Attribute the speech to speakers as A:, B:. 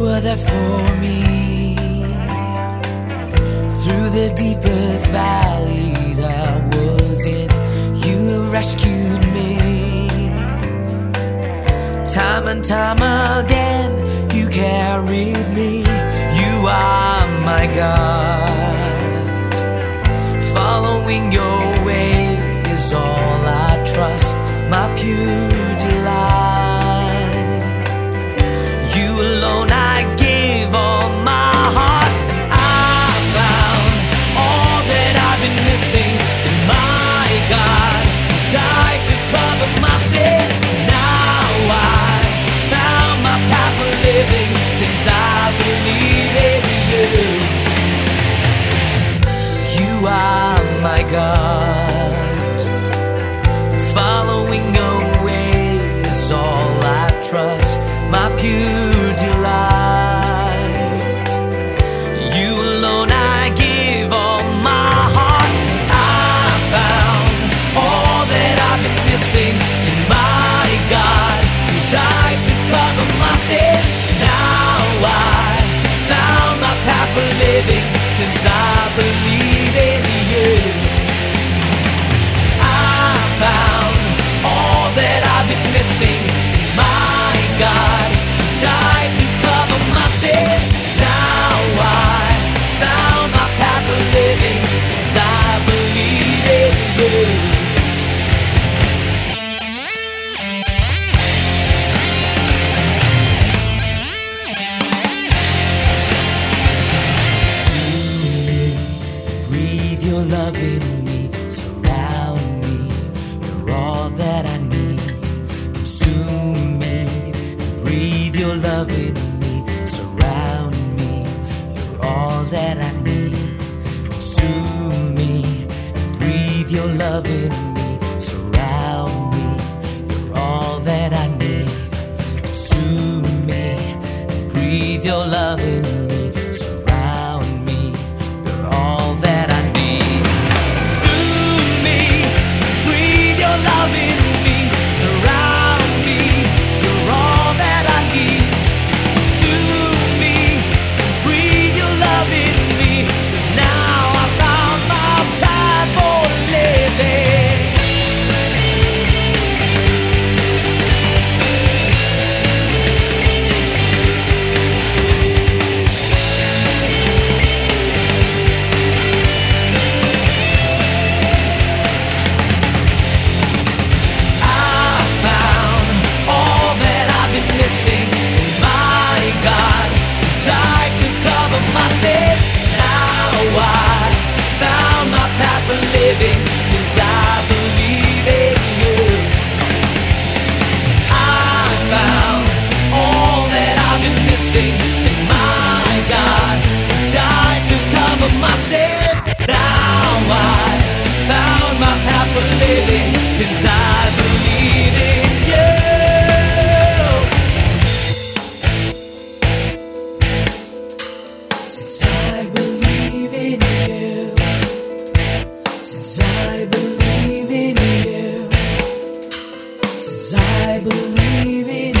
A: were there for me through the deepest valleys I was in. You have rescued me time and time again. You carried me. You are my God. Following your way is all I trust. My pure delight. God. Following your way is all I trust, my pure delight. You alone I give all my heart. I found all that I've been missing in my God who died to cover my sins. Now I found my path for living since I believe breathe your love in me, surround me. You're all that I need. Consume me, breathe your love in me, surround me. You're all that I need. Consume me, breathe your love in me, surround me. You're all that I need. Consume me, breathe your love in me, living since I believe in you. I found all that I've been missing. My God died to cover my sin. Now I found my living you. I believe in